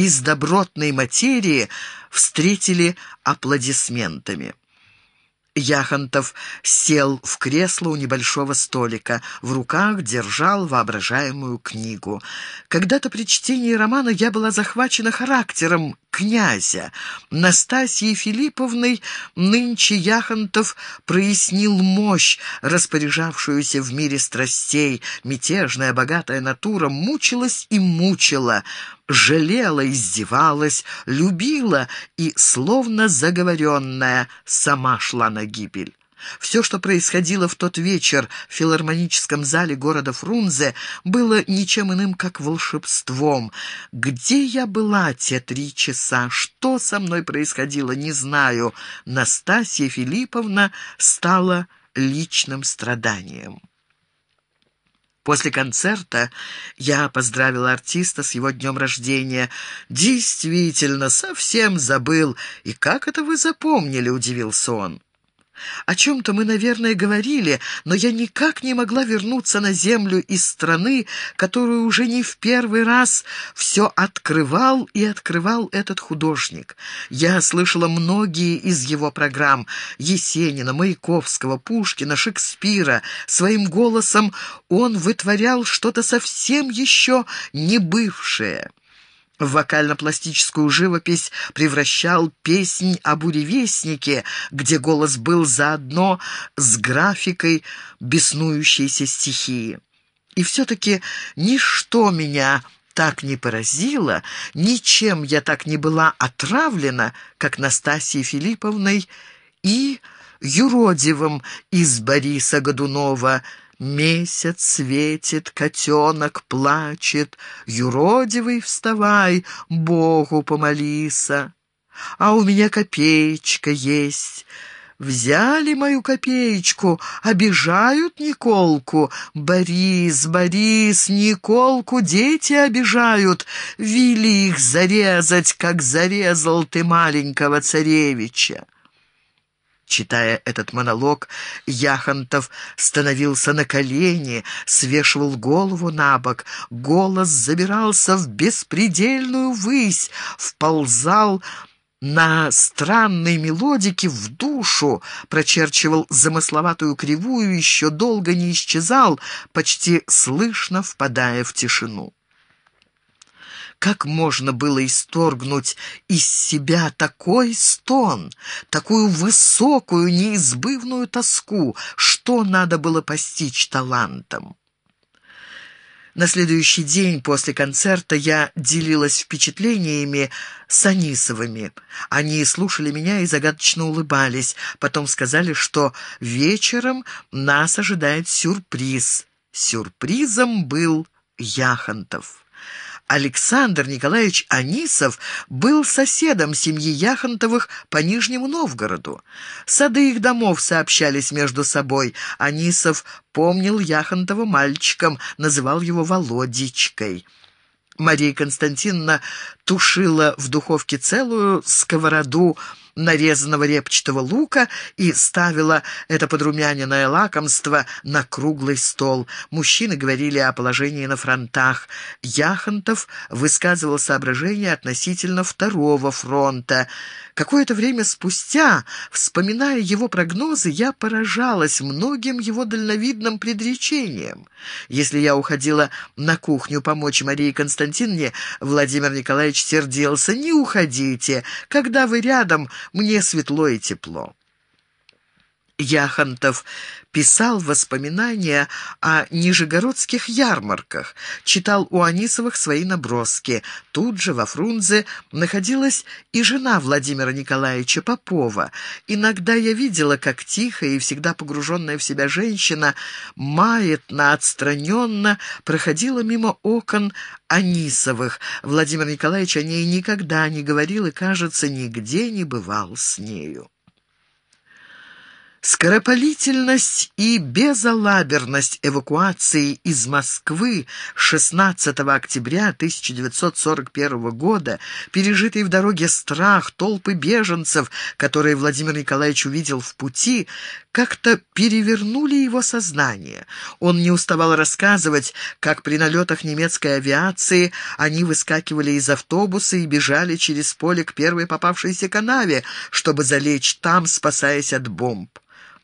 из добротной материи встретили аплодисментами. Яхонтов сел в кресло у небольшого столика. В руках держал воображаемую книгу. Когда-то при чтении романа я была захвачена характером князя. Настасьей Филипповной нынче Яхонтов прояснил мощь, распоряжавшуюся в мире страстей. Мятежная, богатая натура мучилась и мучила, жалела, издевалась, любила и, словно заговоренная, сама шла на гибель. Все, что происходило в тот вечер в филармоническом зале города Фрунзе, было ничем иным, как волшебством. Где я была те три часа? Что со мной происходило, не знаю. Настасья Филипповна стала личным страданием. После концерта я поздравила артиста с его днем рождения. «Действительно, совсем забыл. И как это вы запомнили?» — удивился он. О чем-то мы, наверное, говорили, но я никак не могла вернуться на землю из страны, которую уже не в первый раз все открывал и открывал этот художник. Я слышала многие из его программ Есенина, Маяковского, Пушкина, Шекспира. Своим голосом он вытворял что-то совсем еще не бывшее в вокально-пластическую живопись превращал песнь о буревестнике, где голос был заодно с графикой беснующейся стихии. И все-таки ничто меня так не поразило, ничем я так не была отравлена, как Настасьей Филипповной и юродивым из Бориса Годунова – Месяц светит, котенок плачет, Юродивый, вставай, Богу помолися. А у меня копеечка есть. Взяли мою копеечку, обижают Николку. Борис, Борис, Николку дети обижают. Вели их зарезать, как зарезал ты маленького царевича. Читая этот монолог, Яхонтов становился на колени, свешивал голову на бок, голос забирался в беспредельную высь, вползал на странной мелодике в душу, прочерчивал замысловатую кривую, еще долго не исчезал, почти слышно впадая в тишину. Как можно было исторгнуть из себя такой стон, такую высокую, неизбывную тоску? Что надо было постичь талантом? На следующий день после концерта я делилась впечатлениями с Анисовыми. Они слушали меня и загадочно улыбались. Потом сказали, что вечером нас ожидает сюрприз. Сюрпризом был Яхонтов. Александр Николаевич Анисов был соседом семьи Яхонтовых по Нижнему Новгороду. Сады их домов сообщались между собой. Анисов помнил Яхонтова мальчиком, называл его Володечкой. Мария Константиновна тушила в духовке целую сковороду нарезанного репчатого лука и ставила это подрумяненное лакомство на круглый стол. Мужчины говорили о положении на фронтах. Яхонтов высказывал соображения относительно второго фронта. Какое-то время спустя, вспоминая его прогнозы, я поражалась многим его дальновидным предречениям. Если я уходила на кухню помочь Марии Константиновне, Владимир Николаевич сердился. «Не уходите. Когда вы рядом, мне светло и тепло». Яхонтов писал воспоминания о нижегородских ярмарках, читал у Анисовых свои наброски. Тут же во Фрунзе находилась и жена Владимира Николаевича Попова. Иногда я видела, как тихая и всегда погруженная в себя женщина маятно, отстраненно проходила мимо окон Анисовых. Владимир Николаевич о ней никогда не говорил и, кажется, нигде не бывал с нею. Скоропалительность и безалаберность эвакуации из Москвы 16 октября 1941 года, пережитый в дороге страх, толпы беженцев, которые Владимир Николаевич увидел в пути, как-то перевернули его сознание. Он не уставал рассказывать, как при налетах немецкой авиации они выскакивали из автобуса и бежали через поле к первой попавшейся канаве, чтобы залечь там, спасаясь от бомб.